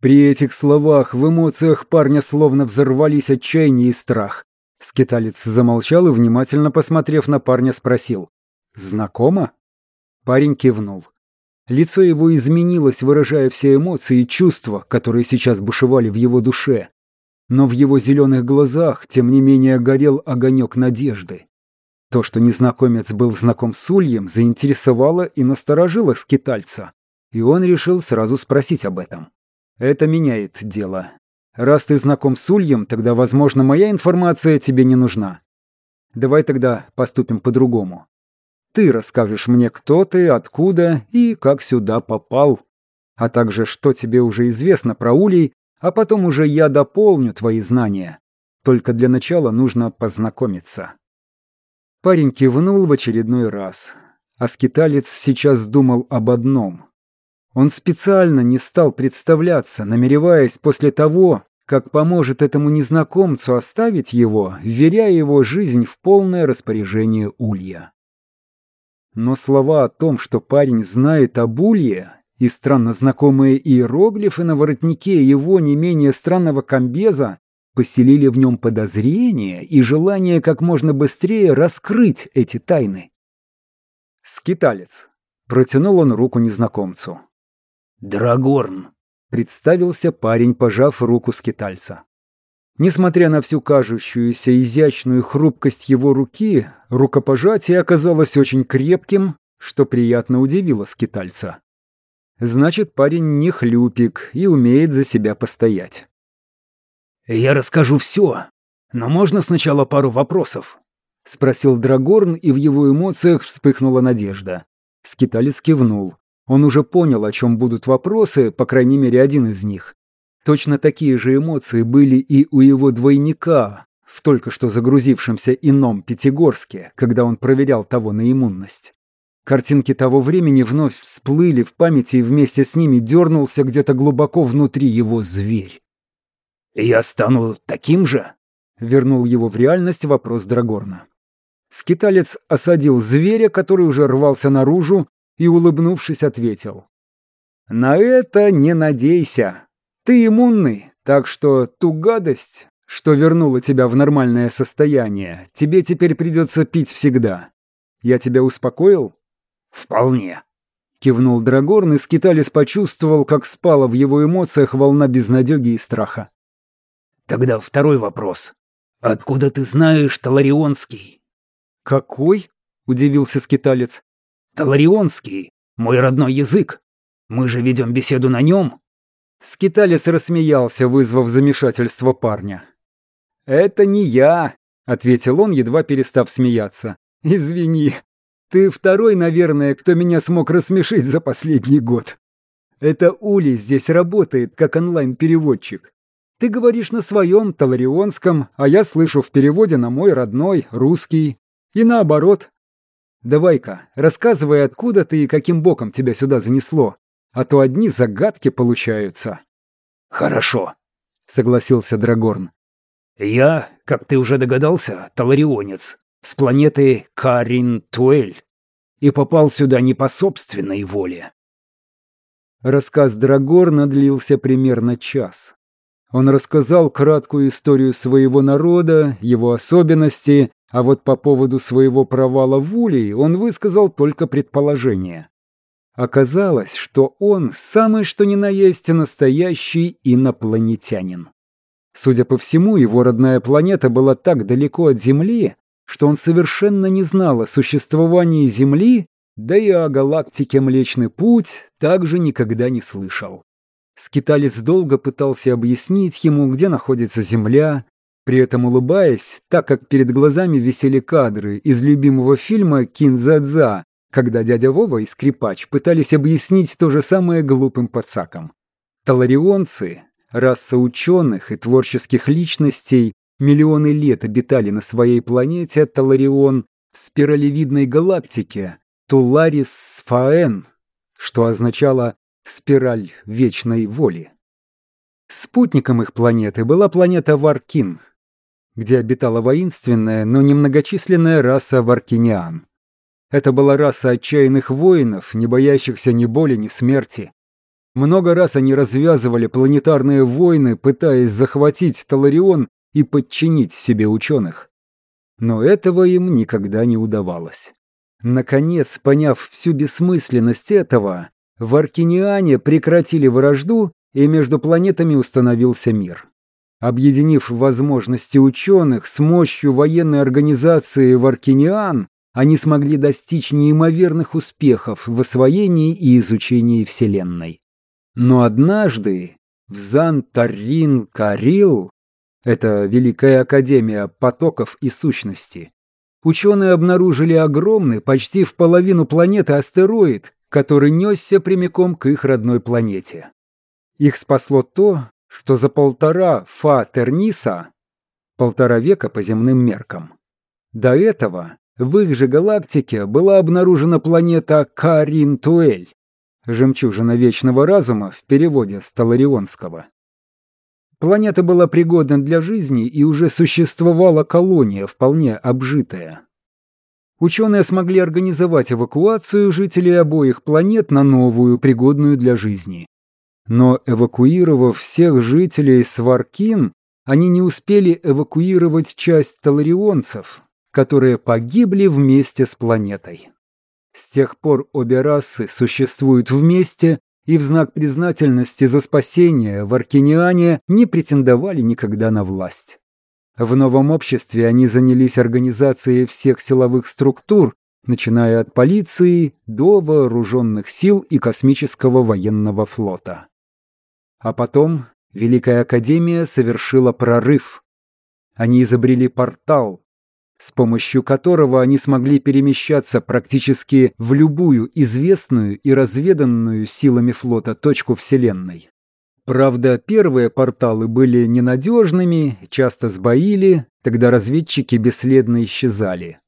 При этих словах в эмоциях парня словно взорвались отчаяние и страх. Скиталец замолчал и, внимательно посмотрев на парня, спросил «Знакомо?» Парень кивнул. Лицо его изменилось, выражая все эмоции и чувства, которые сейчас бушевали в его душе. Но в его зеленых глазах, тем не менее, горел огонек надежды. То, что незнакомец был знаком с Ульем, заинтересовало и насторожило скитальца, и он решил сразу спросить об этом. «Это меняет дело. Раз ты знаком с Ульем, тогда, возможно, моя информация тебе не нужна. Давай тогда поступим по-другому. Ты расскажешь мне, кто ты, откуда и как сюда попал, а также что тебе уже известно про улей, а потом уже я дополню твои знания. Только для начала нужно познакомиться». Парень кивнул в очередной раз, а скиталец сейчас думал об одном. Он специально не стал представляться, намереваясь после того, как поможет этому незнакомцу оставить его, вверяя его жизнь в полное распоряжение Улья. Но слова о том, что парень знает об Улье, и странно знакомые иероглифы на воротнике его не менее странного комбеза, поселили в нем подозрение и желание как можно быстрее раскрыть эти тайны. «Скиталец», — протянул он руку незнакомцу.
«Драгорн», — представился парень, пожав руку скитальца.
Несмотря на всю кажущуюся изящную хрупкость его руки, рукопожатие оказалось очень крепким, что приятно удивило скитальца. Значит, парень не хлюпик и умеет за себя постоять.
«Я расскажу все, но можно сначала пару вопросов?»
— спросил Драгорн, и в его эмоциях вспыхнула надежда. Скиталец кивнул. Он уже понял, о чем будут вопросы, по крайней мере, один из них. Точно такие же эмоции были и у его двойника в только что загрузившемся ином Пятигорске, когда он проверял того на иммунность. Картинки того времени вновь всплыли в памяти, и вместе с ними дернулся где-то глубоко внутри его зверь.
«Я стану таким же?» — вернул его в реальность вопрос Драгорна.
Скиталец осадил зверя, который уже рвался наружу, и, улыбнувшись, ответил. «На это не надейся. Ты иммунный, так что ту гадость, что вернула тебя в нормальное состояние, тебе теперь придется пить всегда. Я тебя успокоил?»
«Вполне», —
кивнул Драгорн, и Скиталис почувствовал, как спала в его эмоциях волна безнадеги и страха.
«Тогда второй вопрос. Откуда ты знаешь Таларионский?»
«Какой?» — удивился Скиталец.
«Таларионский. Мой родной язык. Мы же ведем беседу на нем».
Скиталис рассмеялся, вызвав замешательство парня. «Это не я», — ответил он, едва перестав смеяться. «Извини, ты второй, наверное, кто меня смог рассмешить за последний год. Это Ули здесь работает, как онлайн-переводчик. Ты говоришь на своем таларионском, а я слышу в переводе на мой родной, русский. И наоборот. Давай-ка, рассказывай, откуда ты и каким боком тебя сюда занесло а то одни загадки получаются».
«Хорошо», —
согласился Драгорн.
«Я, как ты уже догадался, таларионец, с планеты Карин-Туэль, и попал сюда не по собственной воле».
Рассказ Драгорна длился примерно час. Он рассказал краткую историю своего народа, его особенности, а вот по поводу своего провала в Улей он высказал только предположение. Оказалось, что он самый что ни на есть настоящий инопланетянин. Судя по всему, его родная планета была так далеко от Земли, что он совершенно не знал о существовании Земли, да и о галактике Млечный Путь также никогда не слышал. Скиталец долго пытался объяснить ему, где находится Земля, при этом улыбаясь, так как перед глазами висели кадры из любимого фильма «Кинзадза», когда дядя Вова и скрипач пытались объяснить то же самое глупым пацакам. Таларионцы, раса ученых и творческих личностей, миллионы лет обитали на своей планете Таларион в спиралевидной галактике Туларис Сфаэн, что означало «спираль вечной воли». Спутником их планеты была планета Варкин – где обитала воинственная, но немногочисленная раса варкиниан. Это была раса отчаянных воинов, не боящихся ни боли, ни смерти. Много раз они развязывали планетарные войны, пытаясь захватить Таларион и подчинить себе ученых. Но этого им никогда не удавалось. Наконец, поняв всю бессмысленность этого, варкиниане прекратили вражду, и между планетами установился мир. Объединив возможности ученых с мощью военной организации Варкиниан, они смогли достичь неимоверных успехов в освоении и изучении Вселенной. Но однажды в Зан-Таррин-Карил, это Великая Академия потоков и сущности, ученые обнаружили огромный, почти в половину планеты астероид, который несся прямиком к их родной планете. Их спасло то, что за полтора фа Терниса, полтора века по земным меркам, до этого в их же галактике была обнаружена планета Карин-Туэль, жемчужина вечного разума в переводе с Таларионского. Планета была пригодна для жизни и уже существовала колония, вполне обжитая. Ученые смогли организовать эвакуацию жителей обоих планет на новую, пригодную для жизни. Но эвакуировав всех жителей Сваркин, они не успели эвакуировать часть таларионцев, которые погибли вместе с планетой. С тех пор обе расы существуют вместе, и в знак признательности за спасение варкиниане не претендовали никогда на власть. В новом обществе они занялись организацией всех силовых структур, начиная от полиции до вооруженных сил и космического военного флота. А потом Великая Академия совершила прорыв. Они изобрели портал, с помощью которого они смогли перемещаться практически в любую известную и разведанную силами флота точку Вселенной. Правда, первые порталы были ненадежными, часто сбоили, тогда разведчики бесследно исчезали.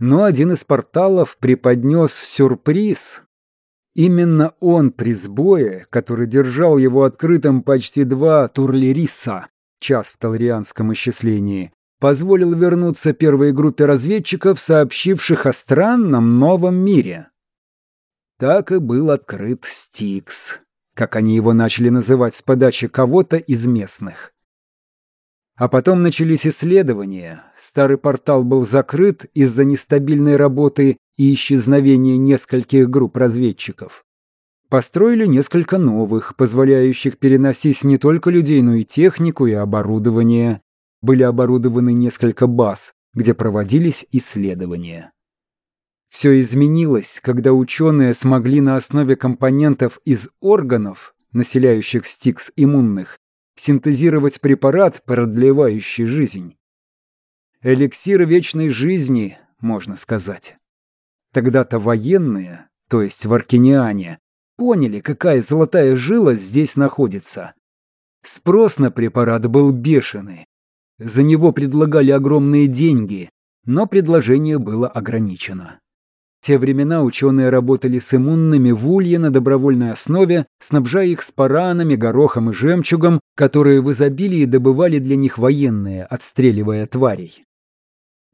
Но один из порталов преподнес сюрприз, Именно он при сбое, который держал его открытым почти два турлериса, час в талрианском исчислении, позволил вернуться первой группе разведчиков, сообщивших о странном новом мире. Так и был открыт Стикс, как они его начали называть с подачи кого-то из местных. А потом начались исследования. Старый портал был закрыт из-за нестабильной работы и исчезновения нескольких групп разведчиков. Построили несколько новых, позволяющих переносить не только людей, но и технику и оборудование. Были оборудованы несколько баз, где проводились исследования. Все изменилось, когда ученые смогли на основе компонентов из органов, населяющих стикс иммунных, синтезировать препарат, продлевающий жизнь. Эликсир вечной жизни, можно сказать. Тогда-то военные, то есть варкиниане, поняли, какая золотая жила здесь находится. Спрос на препарат был бешеный. За него предлагали огромные деньги, но предложение было ограничено те времена ученые работали с иммунными в улье на добровольной основе, снабжая их спаранами, горохом и жемчугом, которые в изобилии добывали для них военные, отстреливая тварей.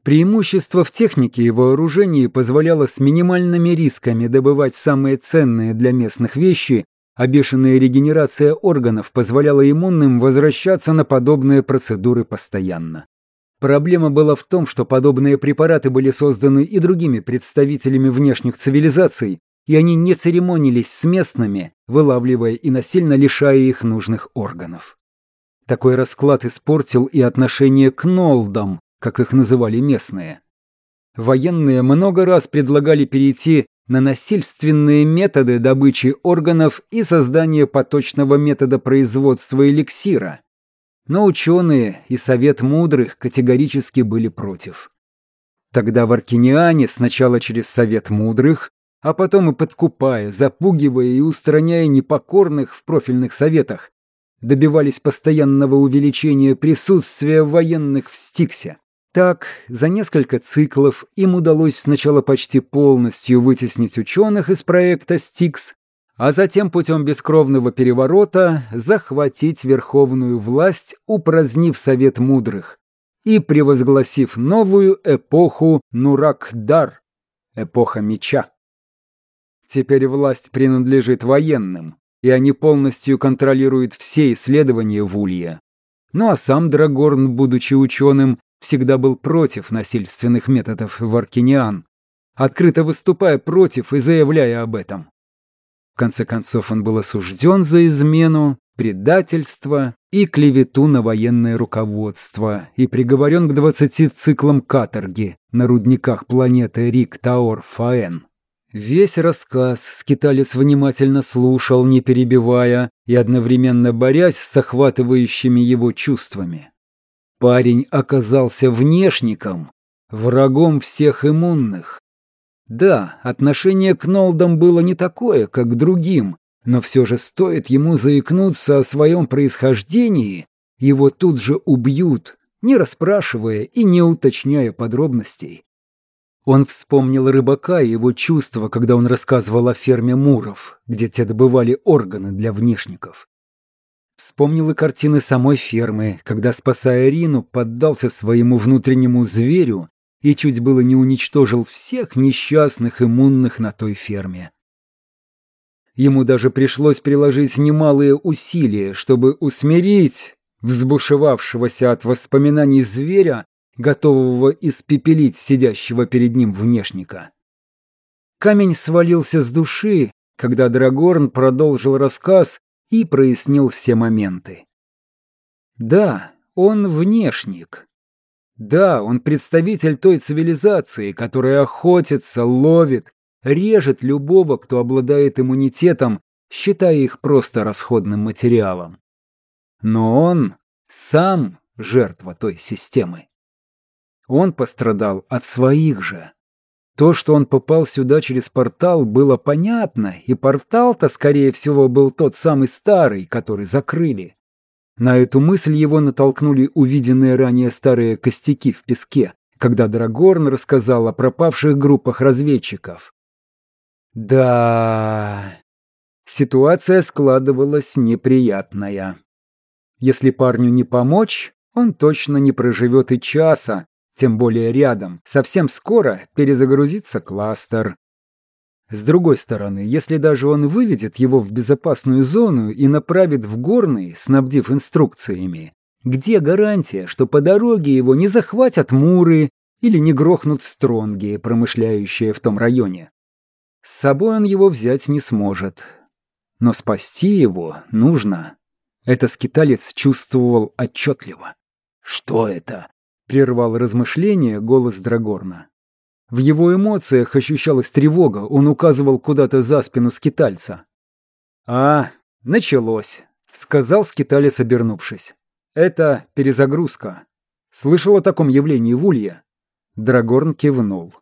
Преимущество в технике и вооружении позволяло с минимальными рисками добывать самые ценные для местных вещи, а бешеная регенерация органов позволяла иммунным возвращаться на подобные процедуры постоянно. Проблема была в том, что подобные препараты были созданы и другими представителями внешних цивилизаций, и они не церемонились с местными, вылавливая и насильно лишая их нужных органов. Такой расклад испортил и отношение к Нолдам, как их называли местные. Военные много раз предлагали перейти на насильственные методы добычи органов и создания поточного метода производства эликсира. Но ученые и Совет Мудрых категорически были против. Тогда в Аркиниане сначала через Совет Мудрых, а потом и подкупая, запугивая и устраняя непокорных в профильных советах, добивались постоянного увеличения присутствия военных в Стиксе. Так, за несколько циклов им удалось сначала почти полностью вытеснить ученых из проекта «Стикс», а затем путем бескровного переворота захватить верховную власть, упразднив Совет Мудрых и превозгласив новую эпоху Нурак-Дар, эпоха меча. Теперь власть принадлежит военным, и они полностью контролируют все исследования в Улье. Ну а сам Драгорн, будучи ученым, всегда был против насильственных методов в Аркиниан, открыто выступая против и заявляя об этом. В конце концов он был осужден за измену, предательство и клевету на военное руководство и приговорен к 20 циклам каторги на рудниках планеты Рик-Таор-Фаэн. Весь рассказ скиталец внимательно слушал, не перебивая и одновременно борясь с охватывающими его чувствами. Парень оказался внешником, врагом всех иммунных. Да, отношение к Нолдам было не такое, как к другим, но все же стоит ему заикнуться о своем происхождении, его тут же убьют, не расспрашивая и не уточняя подробностей. Он вспомнил рыбака и его чувства, когда он рассказывал о ферме Муров, где те добывали органы для внешников. Вспомнил и картины самой фермы, когда, спасая Рину, поддался своему внутреннему зверю и чуть было не уничтожил всех несчастных иммунных на той ферме. Ему даже пришлось приложить немалые усилия, чтобы усмирить взбушевавшегося от воспоминаний зверя, готового испепелить сидящего перед ним внешника. Камень свалился с души, когда Драгорн продолжил рассказ и прояснил все моменты. Да, он внешник, да, он представитель той цивилизации, которая охотится, ловит, режет любого, кто обладает иммунитетом, считая их просто расходным материалом. Но он сам жертва той системы. Он пострадал от своих же. То, что он попал сюда через портал, было понятно, и портал-то, скорее всего, был тот самый старый, который закрыли. На эту мысль его натолкнули увиденные ранее старые костяки в песке, когда Драгорн рассказал о пропавших группах разведчиков. Да, ситуация складывалась неприятная. Если парню не помочь, он точно не проживет и часа, тем более рядом. Совсем скоро перезагрузится кластер. С другой стороны, если даже он выведет его в безопасную зону и направит в горный, снабдив инструкциями, где гарантия, что по дороге его не захватят муры или не грохнут стронги, промышляющие в том районе? С собой он его взять не сможет. Но спасти его нужно. Это скиталец чувствовал отчетливо. «Что это?» — прервал размышление голос Драгорна. В его эмоциях ощущалась тревога, он указывал куда-то за спину скитальца. «А, началось», — сказал скиталец, обернувшись. «Это перезагрузка. Слышал о таком явлении в Улье?» Драгорн кивнул.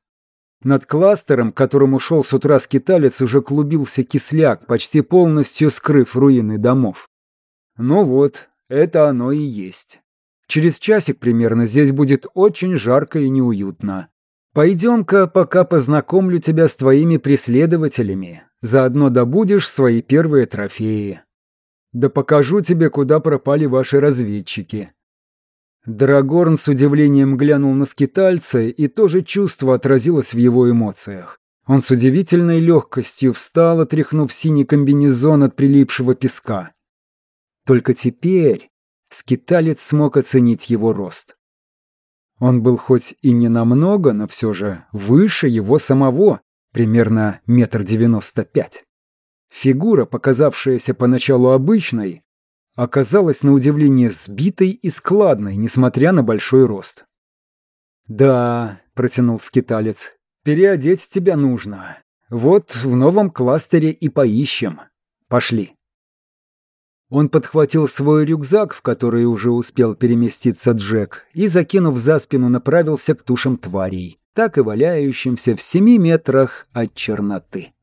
Над кластером, к которому шел с утра скиталец, уже клубился кисляк, почти полностью скрыв руины домов. Ну вот, это оно и есть. Через часик примерно здесь будет очень жарко и неуютно. Пойдем-ка, пока познакомлю тебя с твоими преследователями. Заодно добудешь свои первые трофеи. Да покажу тебе, куда пропали ваши разведчики». Драгорн с удивлением глянул на скитальца, и то же чувство отразилось в его эмоциях. Он с удивительной легкостью встал, отряхнув синий комбинезон от прилипшего песка. Только теперь скиталец смог оценить его рост. Он был хоть и не намного, но все же выше его самого, примерно метр девяносто пять. Фигура, показавшаяся поначалу обычной, оказалась на удивление сбитой и складной, несмотря на большой рост. «Да», — протянул скиталец, — «переодеть тебя нужно. Вот в новом кластере и поищем. Пошли». Он подхватил свой рюкзак, в который уже успел переместиться Джек, и, закинув за спину, направился к тушам тварей, так и валяющимся в семи метрах от черноты.